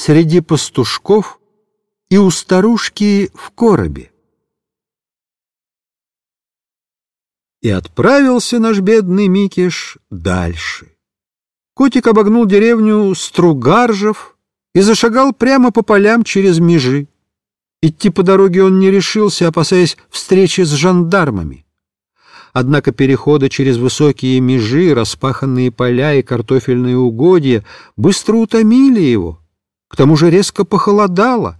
среди пастушков и у старушки в коробе. И отправился наш бедный Микиш дальше. Котик обогнул деревню Стругаржев и зашагал прямо по полям через межи. Идти по дороге он не решился, опасаясь встречи с жандармами. Однако переходы через высокие межи, распаханные поля и картофельные угодья быстро утомили его. К тому же резко похолодало.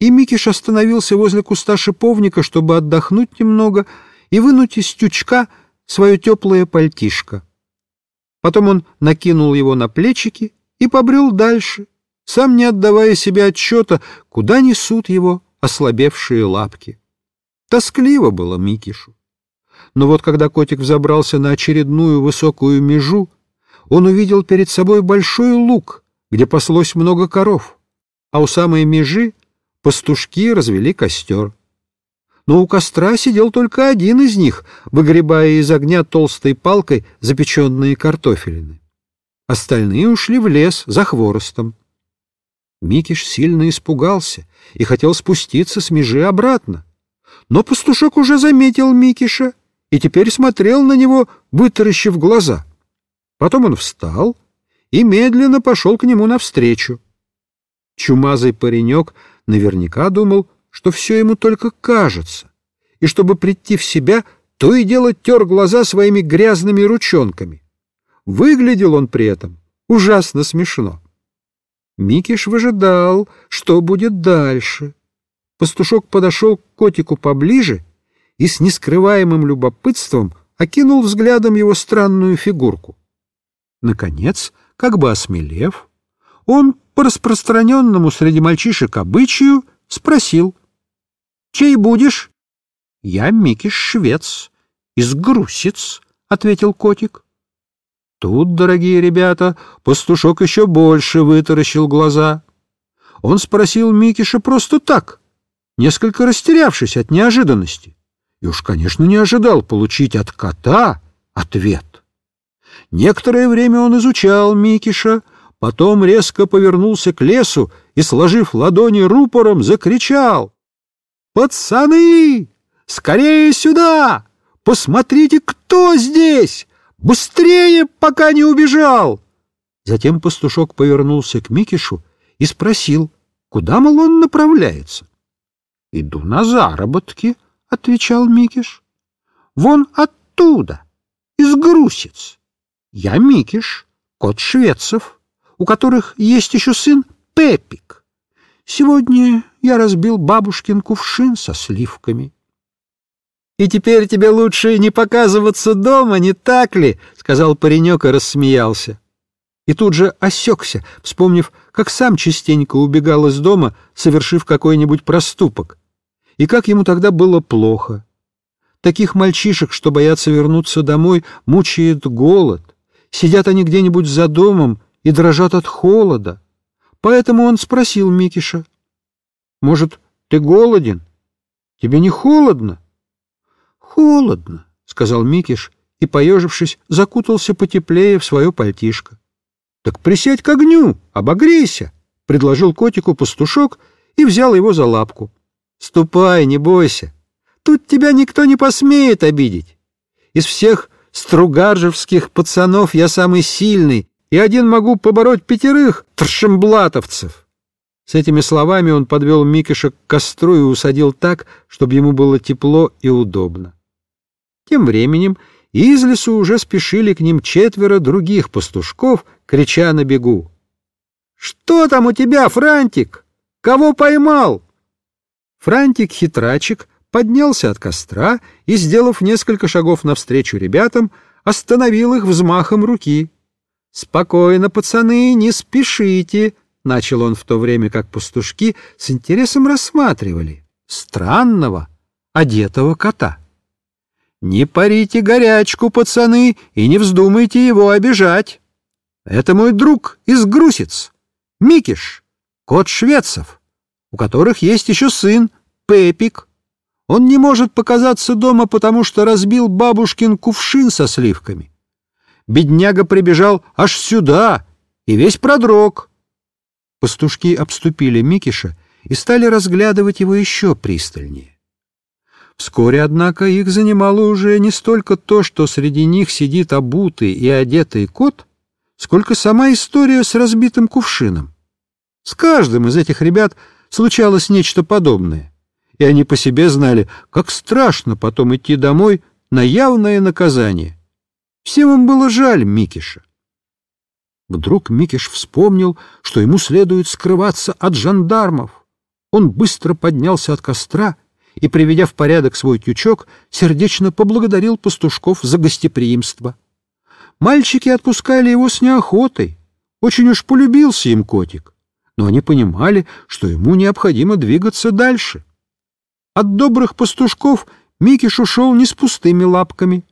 И Микиш остановился возле куста шиповника, чтобы отдохнуть немного и вынуть из тючка свое теплое пальтишко. Потом он накинул его на плечики и побрел дальше, сам не отдавая себе отчета, куда несут его ослабевшие лапки. Тоскливо было Микишу. Но вот когда котик взобрался на очередную высокую межу, он увидел перед собой большой луг, где паслось много коров, а у самой межи пастушки развели костер. Но у костра сидел только один из них, выгребая из огня толстой палкой запеченные картофелины. Остальные ушли в лес за хворостом. Микиш сильно испугался и хотел спуститься с межи обратно. Но пастушок уже заметил Микиша и теперь смотрел на него, вытаращив глаза. Потом он встал и медленно пошел к нему навстречу. Чумазый паренек наверняка думал, что все ему только кажется, и чтобы прийти в себя, то и дело тер глаза своими грязными ручонками. Выглядел он при этом ужасно смешно. Микиш выжидал, что будет дальше. Пастушок подошел к котику поближе и с нескрываемым любопытством окинул взглядом его странную фигурку. Наконец, как бы осмелев, он по распространенному среди мальчишек обычаю спросил. — Чей будешь? — Я Микиш-швец, из Грусиц, — ответил котик. Тут, дорогие ребята, пастушок еще больше вытаращил глаза. Он спросил Микиша просто так, несколько растерявшись от неожиданности. И уж, конечно, не ожидал получить от кота ответ. Некоторое время он изучал Микиша, потом резко повернулся к лесу и, сложив ладони рупором, закричал. «Пацаны! Скорее сюда! Посмотрите, кто здесь! Быстрее, пока не убежал!» Затем пастушок повернулся к Микишу и спросил, куда, мол, он направляется. «Иду на заработки», — отвечал Микиш. «Вон оттуда, из Грусиц. Я Микиш, кот Швецов, у которых есть еще сын Пепик. Сегодня я разбил бабушкин кувшин со сливками». «И теперь тебе лучше не показываться дома, не так ли?» — сказал паренек и рассмеялся. И тут же осекся, вспомнив, как сам частенько убегал из дома, совершив какой-нибудь проступок. И как ему тогда было плохо. Таких мальчишек, что боятся вернуться домой, мучает голод. Сидят они где-нибудь за домом и дрожат от холода. Поэтому он спросил Микиша, «Может, ты голоден? Тебе не холодно?» «Холодно», — сказал Микиш и, поежившись, закутался потеплее в свое пальтишко. «Так присядь к огню, обогрейся», — предложил котику пастушок и взял его за лапку. «Ступай, не бойся. Тут тебя никто не посмеет обидеть. Из всех стругаржевских пацанов я самый сильный, и один могу побороть пятерых тршемблатовцев». С этими словами он подвел Микиша к костру и усадил так, чтобы ему было тепло и удобно. Тем временем из лесу уже спешили к ним четверо других пастушков, крича на бегу. «Что там у тебя, Франтик? Кого поймал?» Франтик-хитрачик поднялся от костра и, сделав несколько шагов навстречу ребятам, остановил их взмахом руки. «Спокойно, пацаны, не спешите!» — начал он в то время, как пастушки с интересом рассматривали странного одетого кота. Не парите горячку, пацаны, и не вздумайте его обижать. Это мой друг из Грусиц, Микиш, кот шведцев, у которых есть еще сын, Пепик. Он не может показаться дома, потому что разбил бабушкин кувшин со сливками. Бедняга прибежал аж сюда и весь продрог. Пастушки обступили Микиша и стали разглядывать его еще пристальнее. Вскоре, однако, их занимало уже не столько то, что среди них сидит обутый и одетый кот, сколько сама история с разбитым кувшином. С каждым из этих ребят случалось нечто подобное, и они по себе знали, как страшно потом идти домой на явное наказание. Всем им было жаль Микиша. Вдруг Микиш вспомнил, что ему следует скрываться от жандармов. Он быстро поднялся от костра и, приведя в порядок свой тючок, сердечно поблагодарил пастушков за гостеприимство. Мальчики отпускали его с неохотой. Очень уж полюбился им котик, но они понимали, что ему необходимо двигаться дальше. От добрых пастушков Микиш ушел не с пустыми лапками.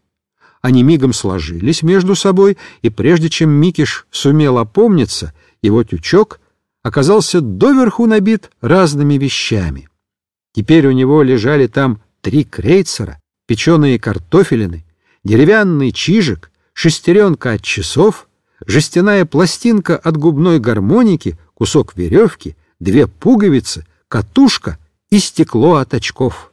Они мигом сложились между собой, и прежде чем Микиш сумел опомниться, его тючок оказался доверху набит разными вещами. Теперь у него лежали там три крейцера, печеные картофелины, деревянный чижик, шестеренка от часов, жестяная пластинка от губной гармоники, кусок веревки, две пуговицы, катушка и стекло от очков.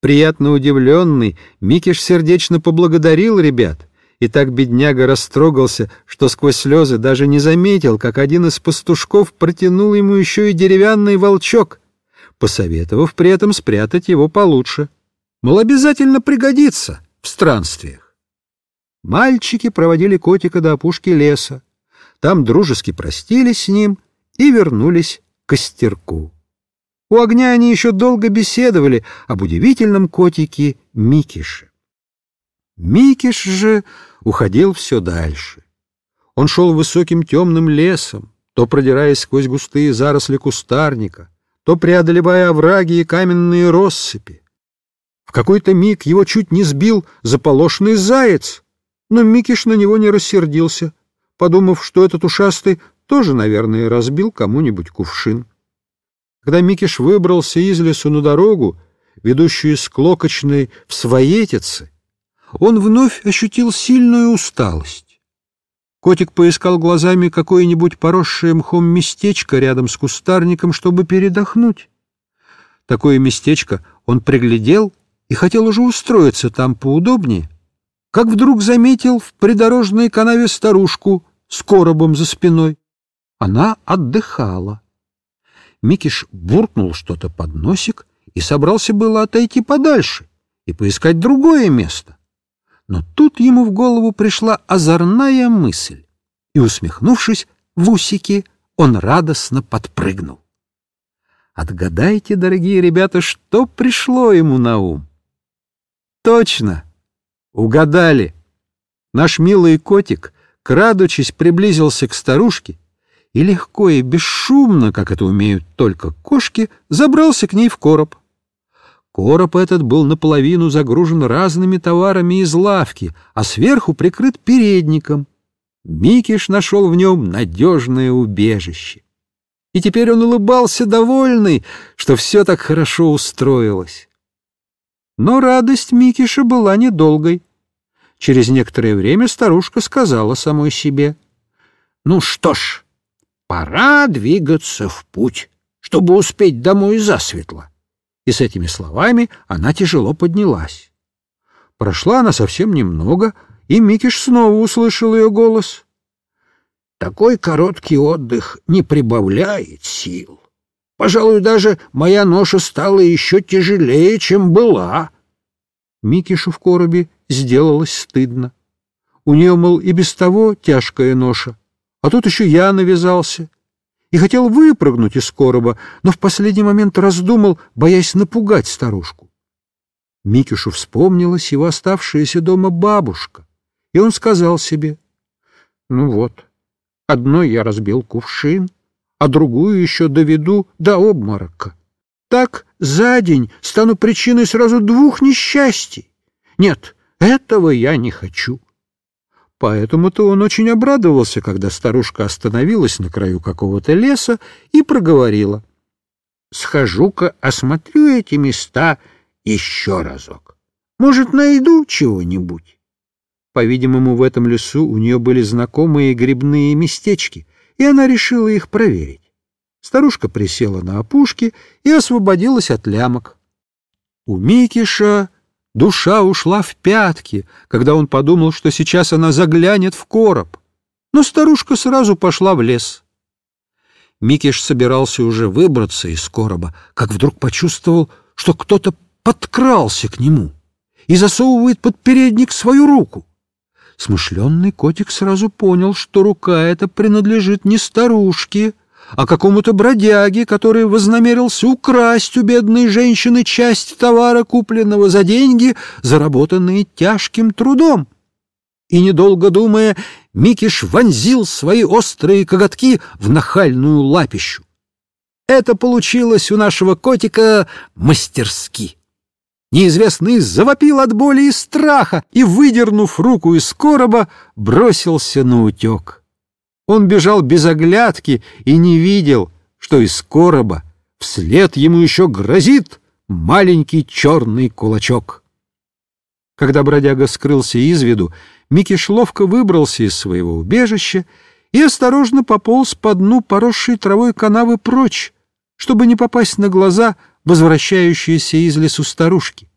Приятно удивленный, Микиш сердечно поблагодарил ребят, и так бедняга растрогался, что сквозь слезы даже не заметил, как один из пастушков протянул ему еще и деревянный волчок — посоветовав при этом спрятать его получше. Мол, обязательно пригодится в странствиях. Мальчики проводили котика до опушки леса. Там дружески простились с ним и вернулись к костерку. У огня они еще долго беседовали об удивительном котике Микише. Микиш же уходил все дальше. Он шел высоким темным лесом, то продираясь сквозь густые заросли кустарника, то преодолевая овраги и каменные россыпи. В какой-то миг его чуть не сбил заполошный заяц, но Микиш на него не рассердился, подумав, что этот ушастый тоже, наверное, разбил кому-нибудь кувшин. Когда Микиш выбрался из лесу на дорогу, ведущую из Клокочной в Своетице, он вновь ощутил сильную усталость. Котик поискал глазами какое-нибудь поросшее мхом местечко рядом с кустарником, чтобы передохнуть. Такое местечко он приглядел и хотел уже устроиться там поудобнее, как вдруг заметил в придорожной канаве старушку с коробом за спиной. Она отдыхала. Микиш буркнул что-то под носик и собрался было отойти подальше и поискать другое место. Но тут ему в голову пришла озорная мысль, и, усмехнувшись в усики, он радостно подпрыгнул. Отгадайте, дорогие ребята, что пришло ему на ум? Точно! Угадали! Наш милый котик, крадучись, приблизился к старушке и легко и бесшумно, как это умеют только кошки, забрался к ней в короб. Короб этот был наполовину загружен разными товарами из лавки, а сверху прикрыт передником. Микиш нашел в нем надежное убежище. И теперь он улыбался довольный, что все так хорошо устроилось. Но радость Микиша была недолгой. Через некоторое время старушка сказала самой себе, «Ну что ж, пора двигаться в путь, чтобы успеть домой засветло» и с этими словами она тяжело поднялась. Прошла она совсем немного, и Микиш снова услышал ее голос. «Такой короткий отдых не прибавляет сил. Пожалуй, даже моя ноша стала еще тяжелее, чем была». Микишу в коробе сделалось стыдно. У нее, мол, и без того тяжкая ноша, а тут еще я навязался и хотел выпрыгнуть из короба, но в последний момент раздумал, боясь напугать старушку. Микишу вспомнилась его оставшаяся дома бабушка, и он сказал себе, «Ну вот, одной я разбил кувшин, а другую еще доведу до обморока. Так за день стану причиной сразу двух несчастий. Нет, этого я не хочу». Поэтому-то он очень обрадовался, когда старушка остановилась на краю какого-то леса и проговорила. «Схожу-ка, осмотрю эти места еще разок. Может, найду чего-нибудь?» По-видимому, в этом лесу у нее были знакомые грибные местечки, и она решила их проверить. Старушка присела на опушке и освободилась от лямок. У Микиша душа ушла в пятки, когда он подумал, что сейчас она заглянет в короб. Но старушка сразу пошла в лес. Микиш собирался уже выбраться из короба, как вдруг почувствовал, что кто-то подкрался к нему и засовывает под передник свою руку. Смышленный котик сразу понял, что рука эта принадлежит не старушке, а какому-то бродяге, который вознамерился украсть у бедной женщины часть товара, купленного за деньги, заработанные тяжким трудом. И, недолго думая, Микиш вонзил свои острые коготки в нахальную лапищу. Это получилось у нашего котика мастерски. Неизвестный завопил от боли и страха и, выдернув руку из короба, бросился на утек. Он бежал без оглядки и не видел, что из короба вслед ему еще грозит маленький черный кулачок. Когда бродяга скрылся из виду, Микиш ловко выбрался из своего убежища и осторожно пополз по дну поросшей травой канавы прочь, чтобы не попасть на глаза возвращающиеся из лесу старушки.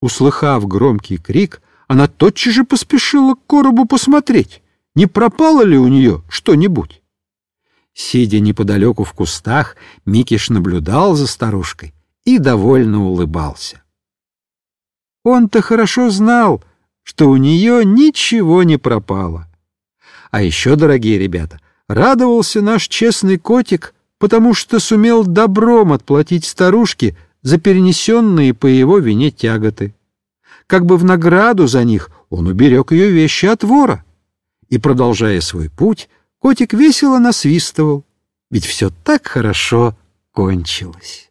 Услыхав громкий крик, она тотчас же поспешила к коробу посмотреть не пропало ли у нее что-нибудь. Сидя неподалеку в кустах, Микиш наблюдал за старушкой и довольно улыбался. Он-то хорошо знал, что у нее ничего не пропало. А еще, дорогие ребята, радовался наш честный котик, потому что сумел добром отплатить старушке за перенесенные по его вине тяготы. Как бы в награду за них он уберег ее вещи от вора и, продолжая свой путь, котик весело насвистывал, ведь все так хорошо кончилось.